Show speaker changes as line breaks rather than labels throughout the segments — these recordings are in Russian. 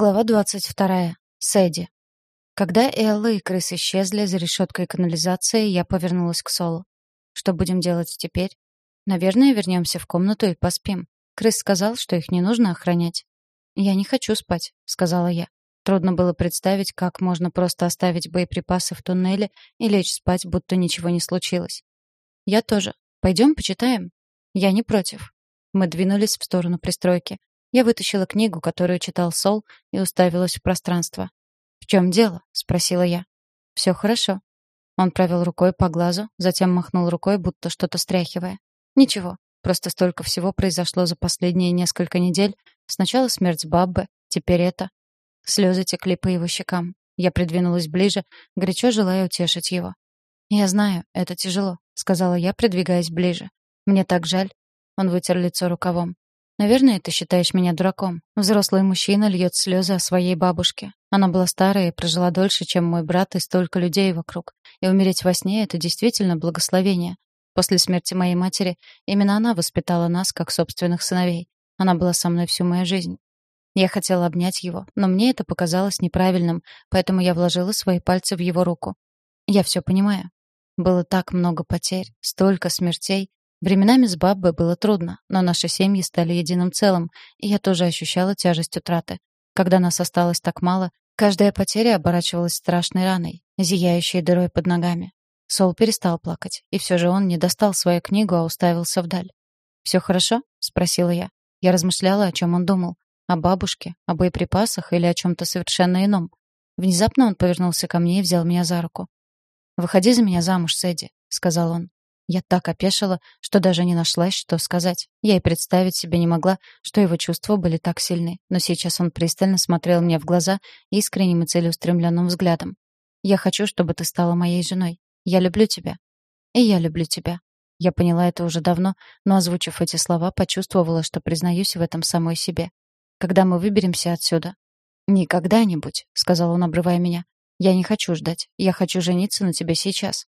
Глава двадцать вторая. Сэдди. Когда Элла и крыс исчезли за решеткой канализации, я повернулась к Солу. Что будем делать теперь? Наверное, вернемся в комнату и поспим. Крыс сказал, что их не нужно охранять. Я не хочу спать, сказала я. Трудно было представить, как можно просто оставить боеприпасы в туннеле и лечь спать, будто ничего не случилось. Я тоже. Пойдем почитаем. Я не против. Мы двинулись в сторону пристройки. Я вытащила книгу, которую читал Сол, и уставилась в пространство. «В чем дело?» — спросила я. «Все хорошо». Он провел рукой по глазу, затем махнул рукой, будто что-то стряхивая. «Ничего, просто столько всего произошло за последние несколько недель. Сначала смерть Баббы, теперь это». Слезы текли по его щекам. Я придвинулась ближе, горячо желая утешить его. «Я знаю, это тяжело», — сказала я, придвигаясь ближе. «Мне так жаль». Он вытер лицо рукавом. Наверное, ты считаешь меня дураком. Взрослый мужчина льет слезы о своей бабушке. Она была старая и прожила дольше, чем мой брат и столько людей вокруг. И умереть во сне — это действительно благословение. После смерти моей матери именно она воспитала нас как собственных сыновей. Она была со мной всю мою жизнь. Я хотела обнять его, но мне это показалось неправильным, поэтому я вложила свои пальцы в его руку. Я все понимаю. Было так много потерь, столько смертей, Временами с Баббой было трудно, но наши семьи стали единым целым, и я тоже ощущала тяжесть утраты. Когда нас осталось так мало, каждая потеря оборачивалась страшной раной, зияющей дырой под ногами. Сол перестал плакать, и все же он не достал свою книгу, а уставился вдаль. «Все хорошо?» — спросила я. Я размышляла, о чем он думал. О бабушке, о боеприпасах или о чем-то совершенно ином. Внезапно он повернулся ко мне и взял меня за руку. «Выходи за меня замуж, Сэдди», — сказал он. Я так опешила, что даже не нашлась, что сказать. Я и представить себе не могла, что его чувства были так сильны. Но сейчас он пристально смотрел мне в глаза искренним и целеустремленным взглядом. «Я хочу, чтобы ты стала моей женой. Я люблю тебя. И я люблю тебя». Я поняла это уже давно, но, озвучив эти слова, почувствовала, что признаюсь в этом самой себе. «Когда мы выберемся отсюда?» «Не когда-нибудь», — сказал он, обрывая меня. «Я не хочу ждать. Я хочу жениться на тебе сейчас».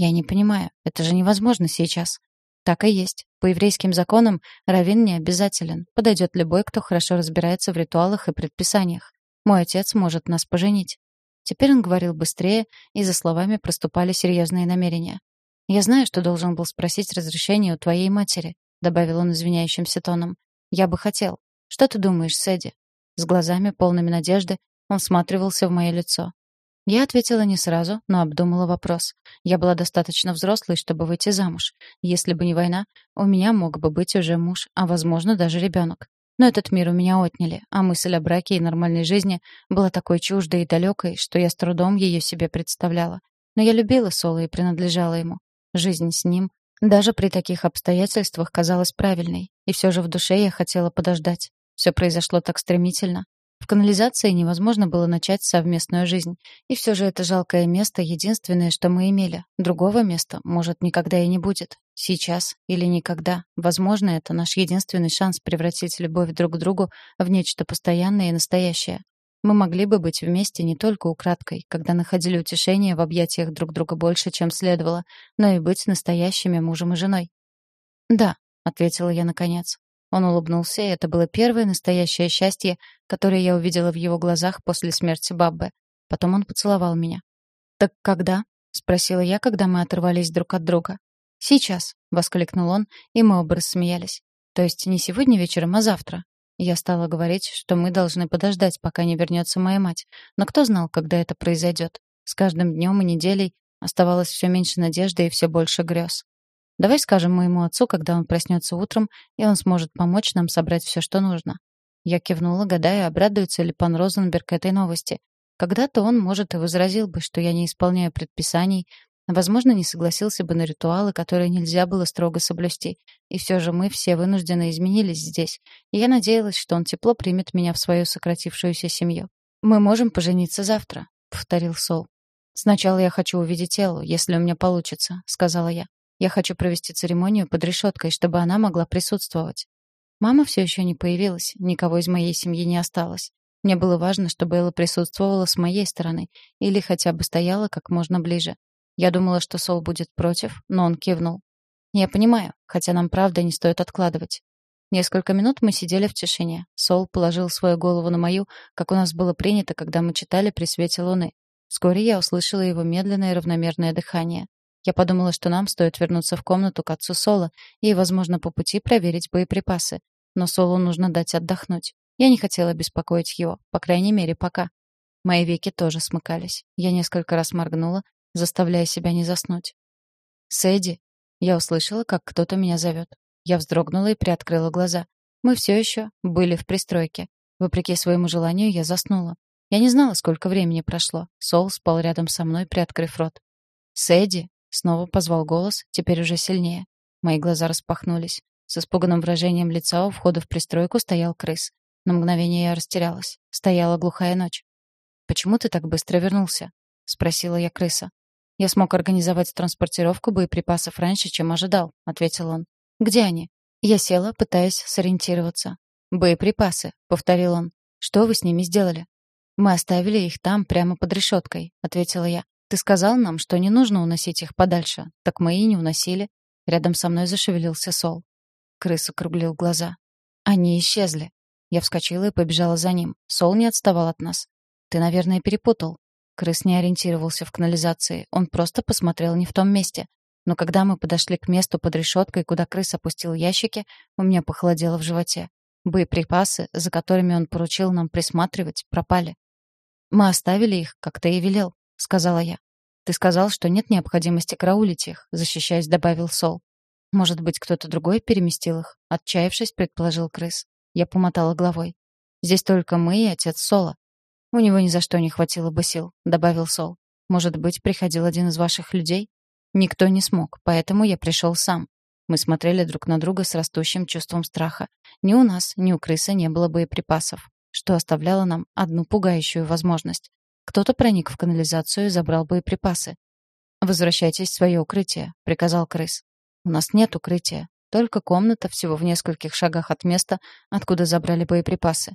Я не понимаю, это же невозможно сейчас. Так и есть. По еврейским законам раввин не обязателен. Подойдет любой, кто хорошо разбирается в ритуалах и предписаниях. Мой отец может нас поженить. Теперь он говорил быстрее, и за словами проступали серьезные намерения. «Я знаю, что должен был спросить разрешение у твоей матери», добавил он извиняющимся тоном. «Я бы хотел. Что ты думаешь, Сэдди?» С глазами, полными надежды, он всматривался в мое лицо. Я ответила не сразу, но обдумала вопрос. Я была достаточно взрослой, чтобы выйти замуж. Если бы не война, у меня мог бы быть уже муж, а, возможно, даже ребенок. Но этот мир у меня отняли, а мысль о браке и нормальной жизни была такой чуждой и далекой, что я с трудом ее себе представляла. Но я любила Соло и принадлежала ему. Жизнь с ним даже при таких обстоятельствах казалась правильной, и все же в душе я хотела подождать. Все произошло так стремительно, канализации невозможно было начать совместную жизнь. И все же это жалкое место — единственное, что мы имели. Другого места, может, никогда и не будет. Сейчас или никогда. Возможно, это наш единственный шанс превратить любовь друг к другу в нечто постоянное и настоящее. Мы могли бы быть вместе не только украдкой, когда находили утешение в объятиях друг друга больше, чем следовало, но и быть настоящими мужем и женой. «Да», — ответила я наконец. Он улыбнулся, и это было первое настоящее счастье, которое я увидела в его глазах после смерти Баббы. Потом он поцеловал меня. «Так когда?» — спросила я, когда мы оторвались друг от друга. «Сейчас», — воскликнул он, и мы оба рассмеялись. «То есть не сегодня вечером, а завтра?» Я стала говорить, что мы должны подождать, пока не вернется моя мать. Но кто знал, когда это произойдет? С каждым днем и неделей оставалось все меньше надежды и все больше грез. Давай скажем моему отцу, когда он проснется утром, и он сможет помочь нам собрать все, что нужно». Я кивнула, гадая, обрадуется ли пан Розенберг этой новости. Когда-то он, может, и возразил бы, что я не исполняю предписаний, возможно, не согласился бы на ритуалы, которые нельзя было строго соблюсти. И все же мы все вынуждены изменились здесь, и я надеялась, что он тепло примет меня в свою сократившуюся семью. «Мы можем пожениться завтра», — повторил Сол. «Сначала я хочу увидеть тело, если у меня получится», — сказала я. Я хочу провести церемонию под решеткой, чтобы она могла присутствовать. Мама все еще не появилась, никого из моей семьи не осталось. Мне было важно, чтобы Элла присутствовала с моей стороны или хотя бы стояла как можно ближе. Я думала, что Сол будет против, но он кивнул. «Я понимаю, хотя нам правда не стоит откладывать». Несколько минут мы сидели в тишине. Сол положил свою голову на мою, как у нас было принято, когда мы читали при свете луны. Вскоре я услышала его медленное и равномерное дыхание. Я подумала, что нам стоит вернуться в комнату к отцу Соло и, возможно, по пути проверить боеприпасы. Но Солу нужно дать отдохнуть. Я не хотела беспокоить его, по крайней мере, пока. Мои веки тоже смыкались. Я несколько раз моргнула, заставляя себя не заснуть. «Сэдди!» Я услышала, как кто-то меня зовет. Я вздрогнула и приоткрыла глаза. Мы все еще были в пристройке. Вопреки своему желанию, я заснула. Я не знала, сколько времени прошло. Сол спал рядом со мной, приоткрыв рот. «Сэдди!» — снова позвал голос, теперь уже сильнее. Мои глаза распахнулись. С испуганным выражением лица у входа в пристройку стоял крыс. На мгновение я растерялась. Стояла глухая ночь. «Почему ты так быстро вернулся?» — спросила я крыса. «Я смог организовать транспортировку боеприпасов раньше, чем ожидал», — ответил он. «Где они?» Я села, пытаясь сориентироваться. «Боеприпасы», — повторил он. «Что вы с ними сделали?» «Мы оставили их там, прямо под решеткой», — ответила я. «Ты сказал нам, что не нужно уносить их подальше. Так мы и не уносили». Рядом со мной зашевелился Сол. Крыс округлил глаза. «Они исчезли». Я вскочила и побежала за ним. Сол не отставал от нас. «Ты, наверное, перепутал». Крыс не ориентировался в канализации. Он просто посмотрел не в том месте. Но когда мы подошли к месту под решеткой, куда крыс опустил ящики, у меня похолодело в животе. Боеприпасы, за которыми он поручил нам присматривать, пропали. «Мы оставили их, как ты и велел», — сказала я. «Ты сказал, что нет необходимости караулить их», — защищаясь, добавил Сол. «Может быть, кто-то другой переместил их?» — отчаявшись, предположил крыс. Я помотала головой. «Здесь только мы и отец Сола». «У него ни за что не хватило бы сил», — добавил Сол. «Может быть, приходил один из ваших людей?» «Никто не смог, поэтому я пришел сам». Мы смотрели друг на друга с растущим чувством страха. Ни у нас, ни у крысы не было боеприпасов что оставляло нам одну пугающую возможность. Кто-то проник в канализацию и забрал боеприпасы. «Возвращайтесь в свое укрытие», — приказал крыс. «У нас нет укрытия, только комната всего в нескольких шагах от места, откуда забрали боеприпасы».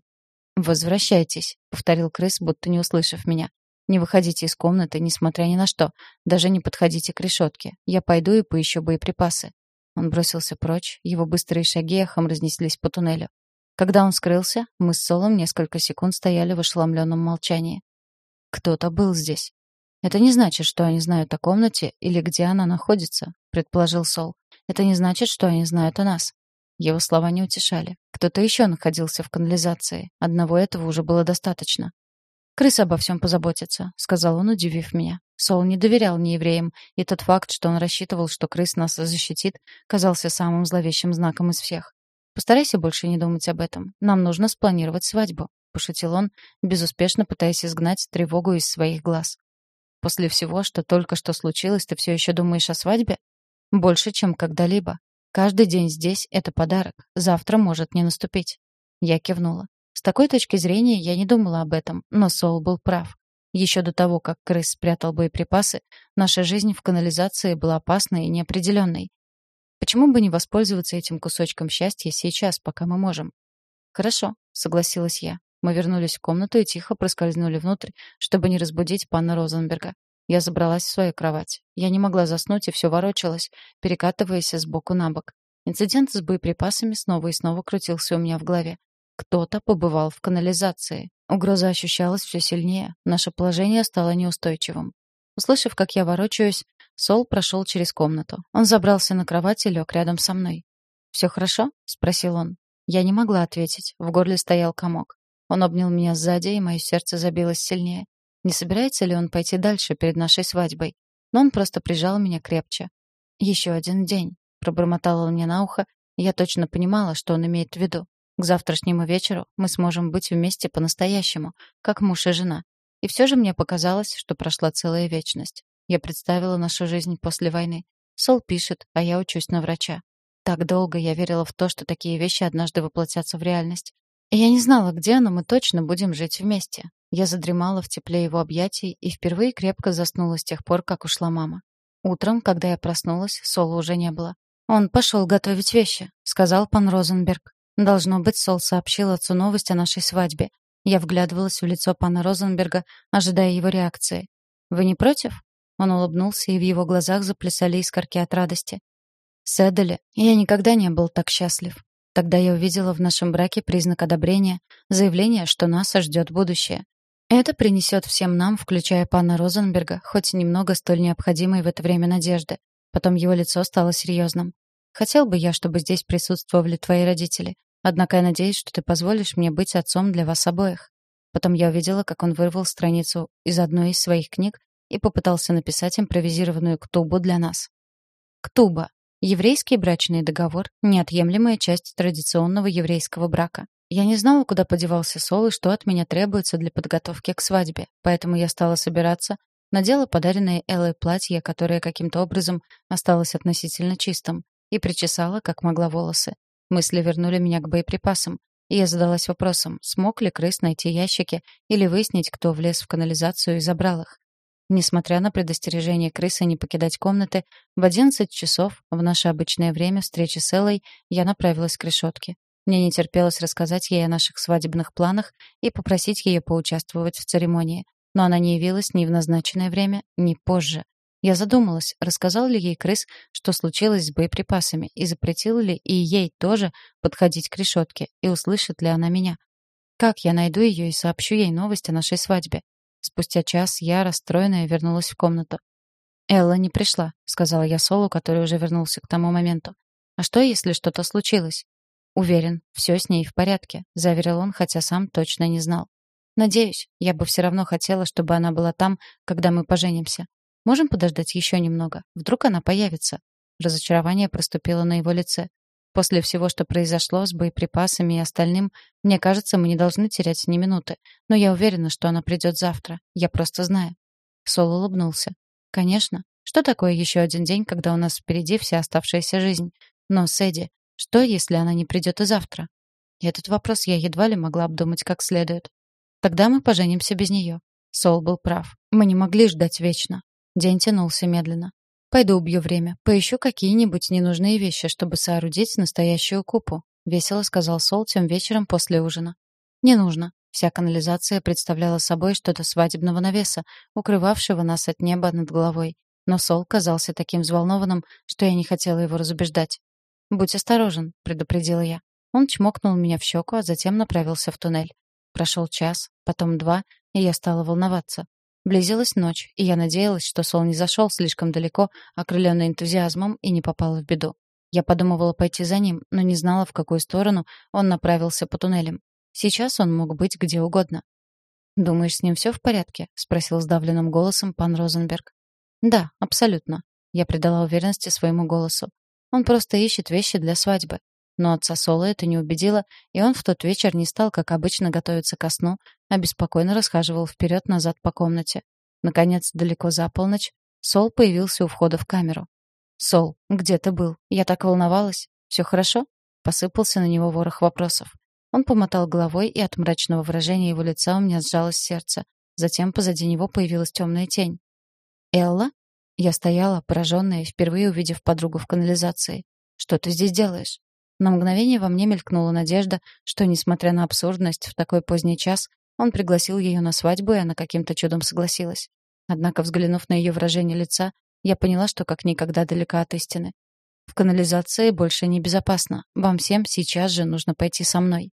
«Возвращайтесь», — повторил крыс, будто не услышав меня. «Не выходите из комнаты, несмотря ни на что. Даже не подходите к решетке. Я пойду и поищу боеприпасы». Он бросился прочь, его быстрые шаги эхом разнеслись по туннелю. Когда он скрылся, мы с Солом несколько секунд стояли в ошеломленном молчании. Кто-то был здесь. Это не значит, что они знают о комнате или где она находится, предположил Сол. Это не значит, что они знают о нас. Его слова не утешали. Кто-то еще находился в канализации. Одного этого уже было достаточно. «Крыс обо всем позаботится», — сказал он, удивив меня. Сол не доверял ни евреям, и тот факт, что он рассчитывал, что крыс нас защитит, казался самым зловещим знаком из всех. Постарайся больше не думать об этом. Нам нужно спланировать свадьбу», — пошутил он, безуспешно пытаясь изгнать тревогу из своих глаз. «После всего, что только что случилось, ты все еще думаешь о свадьбе? Больше, чем когда-либо. Каждый день здесь — это подарок. Завтра может не наступить». Я кивнула. С такой точки зрения я не думала об этом, но Сол был прав. Еще до того, как крыс спрятал боеприпасы, наша жизнь в канализации была опасной и неопределенной. Почему бы не воспользоваться этим кусочком счастья сейчас, пока мы можем? Хорошо, согласилась я. Мы вернулись в комнату и тихо проскользнули внутрь, чтобы не разбудить пана Розенберга. Я забралась в свою кровать. Я не могла заснуть и все ворочалось, перекатываясь с боку на бок. Инцидент с боеприпасами снова и снова крутился у меня в голове. Кто-то побывал в канализации. Угроза ощущалась все сильнее. Наше положение стало неустойчивым. Услышав, как я ворочаюсь, Сол прошел через комнату. Он забрался на кровать и лег рядом со мной. «Все хорошо?» — спросил он. Я не могла ответить. В горле стоял комок. Он обнял меня сзади, и мое сердце забилось сильнее. Не собирается ли он пойти дальше перед нашей свадьбой? Но он просто прижал меня крепче. «Еще один день», — пробормотал он мне на ухо, и я точно понимала, что он имеет в виду. К завтрашнему вечеру мы сможем быть вместе по-настоящему, как муж и жена. И все же мне показалось, что прошла целая вечность. Я представила нашу жизнь после войны. Сол пишет, а я учусь на врача. Так долго я верила в то, что такие вещи однажды воплотятся в реальность. Я не знала, где, но мы точно будем жить вместе. Я задремала в тепле его объятий и впервые крепко заснула с тех пор, как ушла мама. Утром, когда я проснулась, Сола уже не было. «Он пошел готовить вещи», — сказал пан Розенберг. Должно быть, Сол сообщил отцу новость о нашей свадьбе. Я вглядывалась в лицо пана Розенберга, ожидая его реакции. «Вы не против?» Он улыбнулся, и в его глазах заплясали искорки от радости. «Сэдали, я никогда не был так счастлив». Тогда я увидела в нашем браке признак одобрения, заявление, что нас ждет будущее. Это принесет всем нам, включая пана Розенберга, хоть немного столь необходимой в это время надежды. Потом его лицо стало серьезным. «Хотел бы я, чтобы здесь присутствовали твои родители. Однако я надеюсь, что ты позволишь мне быть отцом для вас обоих». Потом я увидела, как он вырвал страницу из одной из своих книг и попытался написать импровизированную ктубу для нас. Ктуба. Еврейский брачный договор — неотъемлемая часть традиционного еврейского брака. Я не знала, куда подевался Сол и что от меня требуется для подготовки к свадьбе, поэтому я стала собираться, надела подаренное Эллой платье, которое каким-то образом осталось относительно чистым, и причесала, как могла, волосы. Мысли вернули меня к боеприпасам, и я задалась вопросом, смог ли крыс найти ящики или выяснить, кто влез в канализацию и забрал их. Несмотря на предостережение крысы не покидать комнаты, в 11 часов, в наше обычное время встречи с Эллой, я направилась к решетке. Мне не терпелось рассказать ей о наших свадебных планах и попросить ее поучаствовать в церемонии. Но она не явилась ни в назначенное время, ни позже. Я задумалась, рассказал ли ей крыс, что случилось с боеприпасами, и запретил ли и ей тоже подходить к решетке, и услышит ли она меня. Как я найду ее и сообщу ей новость о нашей свадьбе? Спустя час я, расстроенная, вернулась в комнату. «Элла не пришла», — сказала я Солу, который уже вернулся к тому моменту. «А что, если что-то случилось?» «Уверен, все с ней в порядке», — заверил он, хотя сам точно не знал. «Надеюсь, я бы все равно хотела, чтобы она была там, когда мы поженимся. Можем подождать еще немного? Вдруг она появится?» Разочарование проступило на его лице. После всего, что произошло с боеприпасами и остальным, мне кажется, мы не должны терять ни минуты. Но я уверена, что она придет завтра. Я просто знаю. Сол улыбнулся. Конечно. Что такое еще один день, когда у нас впереди вся оставшаяся жизнь? Но, Сэдди, что, если она не придет и завтра? Этот вопрос я едва ли могла обдумать как следует. Тогда мы поженимся без нее. Сол был прав. Мы не могли ждать вечно. День тянулся медленно. Пойду убью время. Поищу какие-нибудь ненужные вещи, чтобы соорудить настоящую купу», — весело сказал Сол тем вечером после ужина. «Не нужно». Вся канализация представляла собой что-то свадебного навеса, укрывавшего нас от неба над головой. Но Сол казался таким взволнованным, что я не хотела его разубеждать. «Будь осторожен», — предупредила я. Он чмокнул меня в щеку, а затем направился в туннель. Прошел час, потом два, и я стала волноваться. Близилась ночь, и я надеялась, что Сол не зашел слишком далеко, окрыленный энтузиазмом, и не попал в беду. Я подумывала пойти за ним, но не знала, в какую сторону он направился по туннелям. Сейчас он мог быть где угодно. «Думаешь, с ним все в порядке?» — спросил сдавленным голосом пан Розенберг. «Да, абсолютно». Я придала уверенности своему голосу. «Он просто ищет вещи для свадьбы. Но отца Соло это не убедило, и он в тот вечер не стал, как обычно, готовиться ко сну, а беспокойно расхаживал вперед-назад по комнате. Наконец, далеко за полночь, Сол появился у входа в камеру. «Сол, где ты был? Я так волновалась. Все хорошо?» Посыпался на него ворох вопросов. Он помотал головой, и от мрачного выражения его лица у меня сжалось сердце. Затем позади него появилась темная тень. «Элла?» Я стояла, пораженная, впервые увидев подругу в канализации. «Что ты здесь делаешь?» На мгновение во мне мелькнула надежда, что, несмотря на абсурдность, в такой поздний час он пригласил ее на свадьбу, и она каким-то чудом согласилась. Однако, взглянув на ее выражение лица, я поняла, что как никогда далека от истины. В канализации больше небезопасно. Вам всем сейчас же нужно пойти со мной.